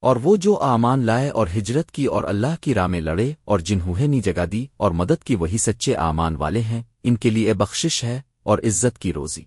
اور وہ جو آمان لائے اور ہجرت کی اور اللہ کی راہ میں لڑے اور جنہوں نے جگہ دی اور مدد کی وہی سچے آمان والے ہیں، ان کے لیے بخشش ہے اور عزت کی روزی۔